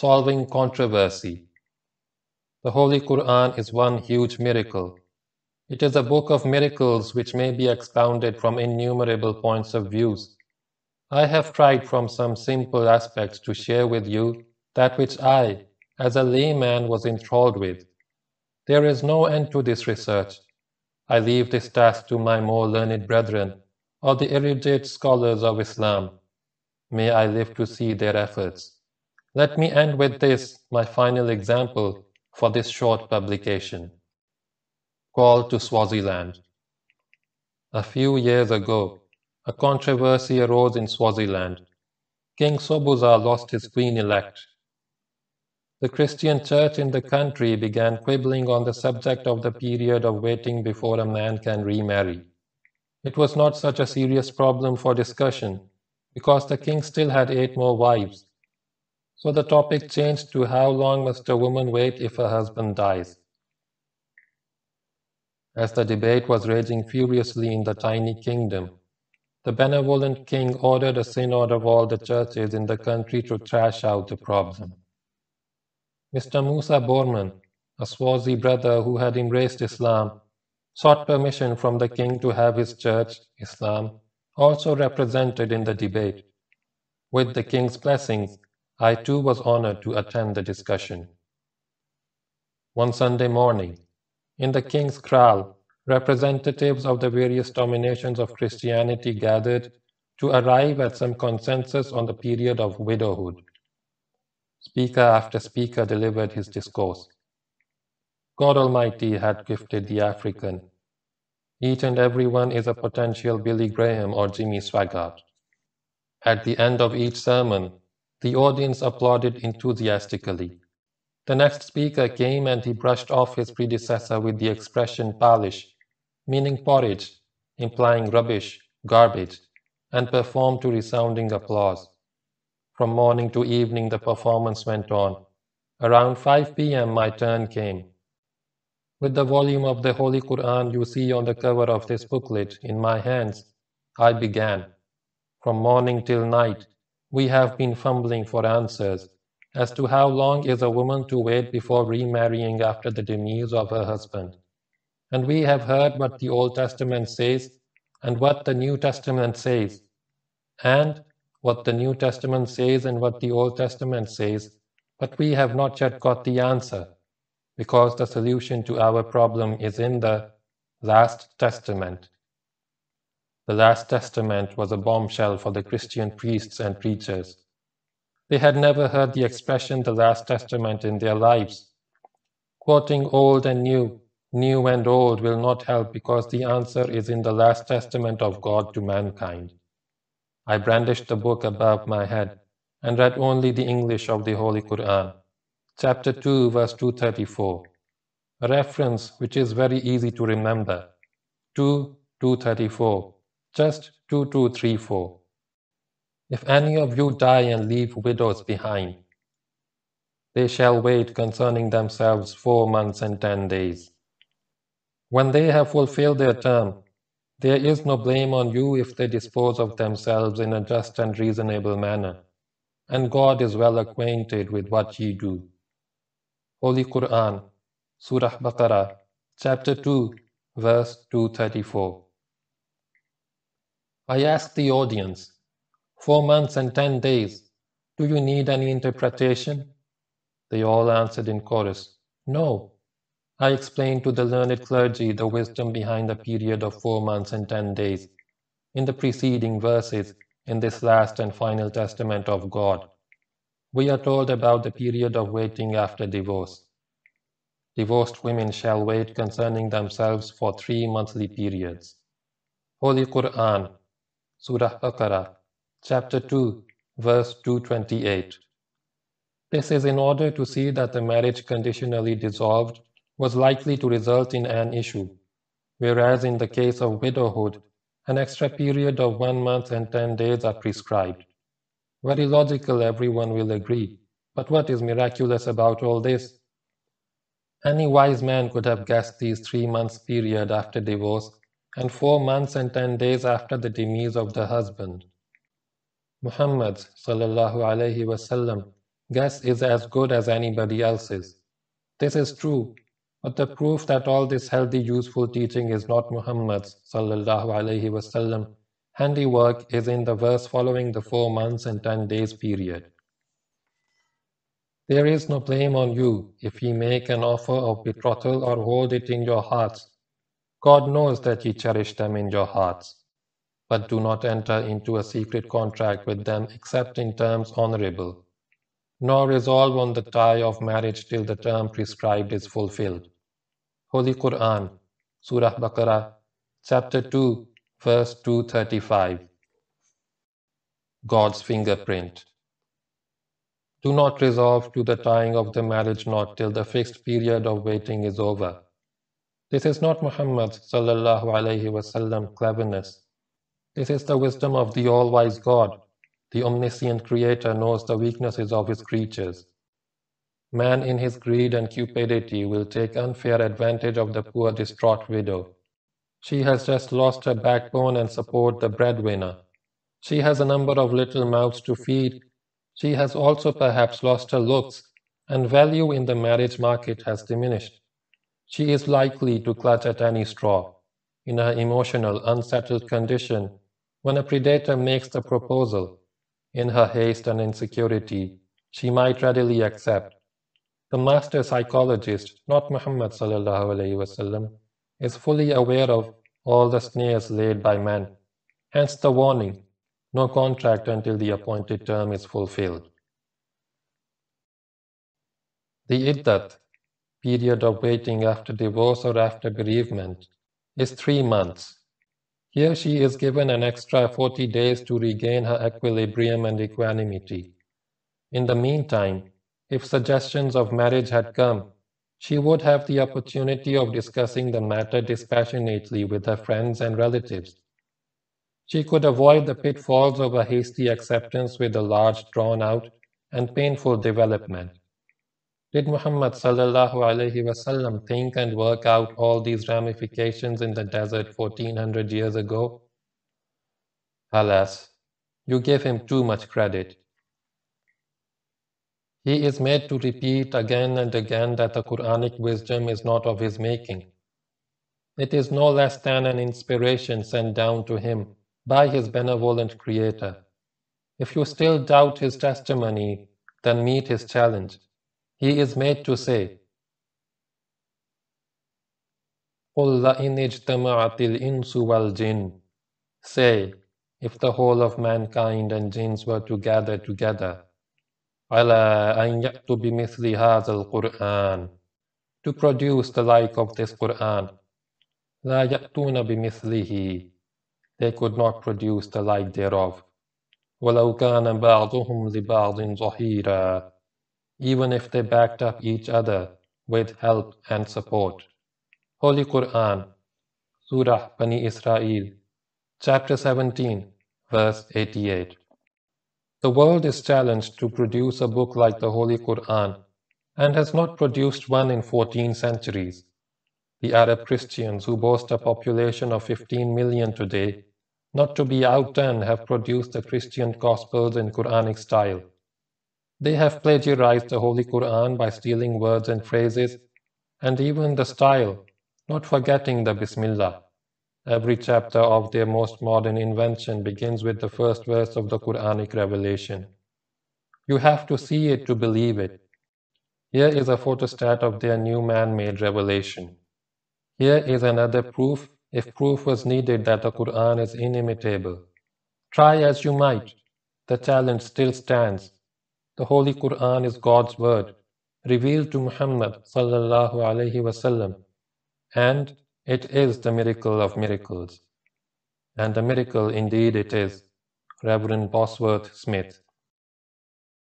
Solving Controversy The Holy Quran is one huge miracle. It is a book of miracles which may be expounded from innumerable points of views. I have tried from some simple aspects to share with you that which I, as a layman, was enthralled with. There is no end to this research. I leave this task to my more learned brethren, or the erudite scholars of Islam. May I live to see their efforts. Let me end with this, my final example for this short publication. Call to Swaziland. A few years ago, a controversy arose in Swaziland. King Sobhuza lost his queen-elect. The Christian church in the country began quibbling on the subject of the period of waiting before a man can remarry. It was not such a serious problem for discussion, because the king still had eight more wives. So the topic changed to how long must a woman wait if her husband dies. As the debate was raging furiously in the tiny kingdom, the benevolent king ordered a synod of all the churches in the country to thrash out the problem. Mr. Musa Borman, a Swazi brother who had embraced Islam, sought permission from the king to have his church, Islam, also represented in the debate. With the king's blessings, I too was honored to attend the discussion. One Sunday morning, in the king's kraal, representatives of the various dominations of Christianity gathered to arrive at some consensus on the period of widowhood. Speaker after speaker delivered his discourse. God Almighty had gifted the African. Each and every one is a potential Billy Graham or Jimmy Swaggart. At the end of each sermon, the audience applauded enthusiastically. The next speaker came and he brushed off his predecessor with the expression palish, meaning porridge, implying rubbish, garbage, and performed to resounding applause. From morning to evening the performance went on. Around 5 p.m. my turn came. With the volume of the Holy Quran you see on the cover of this booklet in my hands, I began. From morning till night, we have been fumbling for answers as to how long is a woman to wait before remarrying after the demise of her husband. And we have heard what the Old Testament says and what the New Testament says, and what the New Testament says and what the Old Testament says, but we have not yet got the answer, because the solution to our problem is in the Last Testament. The Last Testament was a bombshell for the Christian priests and preachers. They had never heard the expression the Last Testament in their lives. Quoting old and new, new and old will not help because the answer is in the Last Testament of God to mankind. I brandished the book above my head and read only the English of the Holy Quran, chapter 2, verse 234, a reference which is very easy to remember. 2, 234 just 2234. If any of you die and leave widows behind, they shall wait concerning themselves four months and ten days. When they have fulfilled their term, there is no blame on you if they dispose of themselves in a just and reasonable manner, and God is well acquainted with what ye do. Holy Quran, Surah Baqarah, chapter 2, verse 234. I asked the audience, Four months and ten days, do you need any interpretation? They all answered in chorus, No. I explained to the learned clergy the wisdom behind the period of four months and ten days in the preceding verses in this last and final testament of God. We are told about the period of waiting after divorce. Divorced women shall wait concerning themselves for three monthly periods. Holy Quran, Surah Baqarah, chapter 2, verse 228. This is in order to see that the marriage conditionally dissolved was likely to result in an issue, whereas in the case of widowhood, an extra period of one month and ten days are prescribed. Very logical, everyone will agree. But what is miraculous about all this? Any wise man could have guessed these three months period after divorce and four months and ten days after the demise of the husband. Muhammad wasallam guess is as good as anybody else's. This is true, but the proof that all this healthy, useful teaching is not Muhammad's wasallam handiwork is in the verse following the four months and ten days period. There is no blame on you if ye make an offer of betrothal or hold it in your hearts. God knows that ye cherish them in your hearts. But do not enter into a secret contract with them except in terms honorable nor resolve on the tie of marriage till the term prescribed is fulfilled. Holy Quran, Surah Baqarah, chapter 2, verse 235. God's fingerprint. Do not resolve to the tying of the marriage knot till the fixed period of waiting is over. This is not Muhammad sallallahu alaihi wasallam cleverness. This is the wisdom of the all-wise God the omniscient Creator knows the weaknesses of his creatures. Man in his greed and cupidity will take unfair advantage of the poor distraught widow. She has just lost her backbone and support the breadwinner. She has a number of little mouths to feed. She has also perhaps lost her looks, and value in the marriage market has diminished. She is likely to clutch at any straw. In her emotional, unsettled condition, when a predator makes the proposal, in her haste and insecurity, she might readily accept. The master psychologist, not Muhammad wasallam, is fully aware of all the snares laid by man. Hence the warning, no contract until the appointed term is fulfilled. The iddat, period of waiting after divorce or after bereavement, is three months. Here she is given an extra 40 days to regain her equilibrium and equanimity. In the meantime, if suggestions of marriage had come, she would have the opportunity of discussing the matter dispassionately with her friends and relatives. She could avoid the pitfalls of a hasty acceptance with a large drawn out and painful development. Did Muhammad wasallam think and work out all these ramifications in the desert 1400 years ago? Alas, you give him too much credit. He is made to repeat again and again that the Quranic wisdom is not of his making. It is no less than an inspiration sent down to him by his benevolent Creator. If you still doubt his testimony, then meet his challenge he is made to say, قُلْ لَإِنِ اجْتَمَعَتِ الْإِنسُ وَالْجِنُّ Say, if the whole of mankind and jinns were to gather together, عَلَىٰ أَنْ يَأْتُوا بِمِثْلِ هَذَا الْقُرْآنِ To produce the like of this Qur'an, لَا يَأْتُونَ بِمِثْلِهِ They could not produce the like thereof. وَلَوْ كَانَ بَعْضُهُمْ لِبَعْضٍ ظَهِيرًا even if they backed up each other with help and support. Holy Quran, Surah Bani Israel, chapter 17, verse 88. The world is challenged to produce a book like the Holy Quran and has not produced one in 14 centuries. The Arab Christians, who boast a population of 15 million today, not to be outdone, have produced the Christian Gospels in Quranic style. They have plagiarized the Holy Quran by stealing words and phrases, and even the style, not forgetting the Bismillah. Every chapter of their most modern invention begins with the first verse of the Quranic revelation. You have to see it to believe it. Here is a photostat of their new man-made revelation. Here is another proof, if proof was needed that the Quran is inimitable. Try as you might, the challenge still stands the Holy Quran is God's word, revealed to Muhammad sallallahu alaihi wasallam, and it is the miracle of miracles. And a miracle indeed it is. Reverend Bosworth Smith.